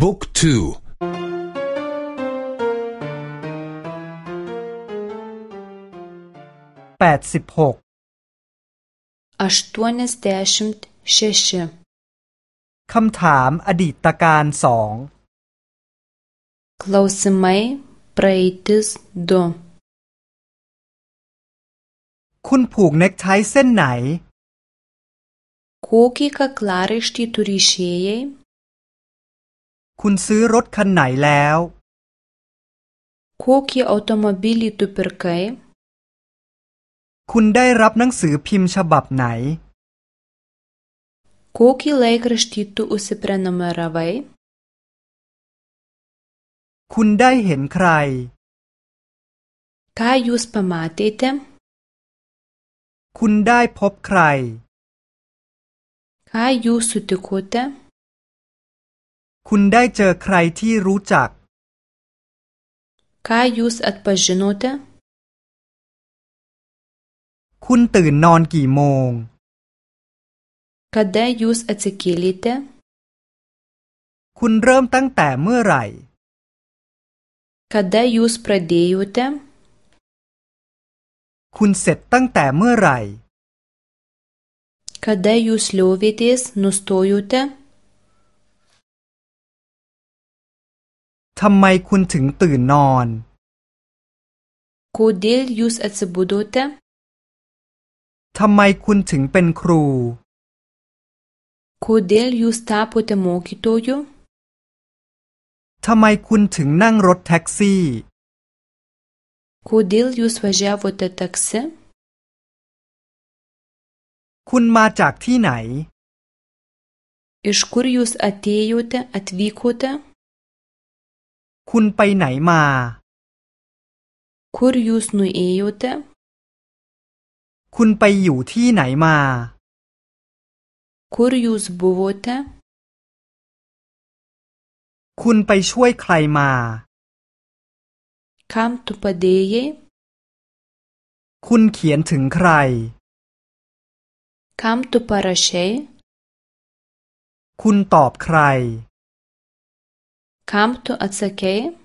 บุ๊กทูแปดสิบหกคำถามอดีตการสองคลอสมัยปรายทสดคุณผูกเน็กไทเส้นไหนคุกิกาคลาริสติตูริเชยคุณซื้อรถคันไหนแล้วคุกี้ออโตมอบิลีตูเปอร์เกย์คุณได้รับหนังสือพิมพ์ฉบับไหนคุกี้เลกรสติตูอุสเปรนอมาราไวคุณได้เห็นใครคายูสปมาเตเตมคุณได้พบใครคายูสุติโคเตุณได้เจอใครที่รู้จักคายุสอัตปจโนตคุณตื่นนอนกี่โมงคาเดยุสอัตกิลิตคุณเริ่มตั้งแต่เมื่อไหร่คาเดยุสประเดยุตคุณเสร็จตั้งแต่เมื่อไหร่คาเดยุสลวิตสนุสโตยุตทำไมคุณถึงตื่นนอนคุดิลยูสอัตสบูโดเตทำไมคุณถึงเป็นครูคุดิลยูสตาพเตโมกิโตโยูทำไมคุณถึงนั่งรถแท็กซี่คุดิลยูสวาเจาวตตักซ์คุณมาจากที่ไหนอิชคุริยูสอัตเตยูเตอัตวิคุเตคุณไปไหนมา คุ u ยูสนุเอโยเตคุณไปอยู่ที่ไหนมา คุ r ยูสบูโวเตคุณไปช่วยใครมาคำตุปป a d ė ยคุณเขียนถึงใครคำตุปป a r เชคุณตอบใคร Come to Atsakei.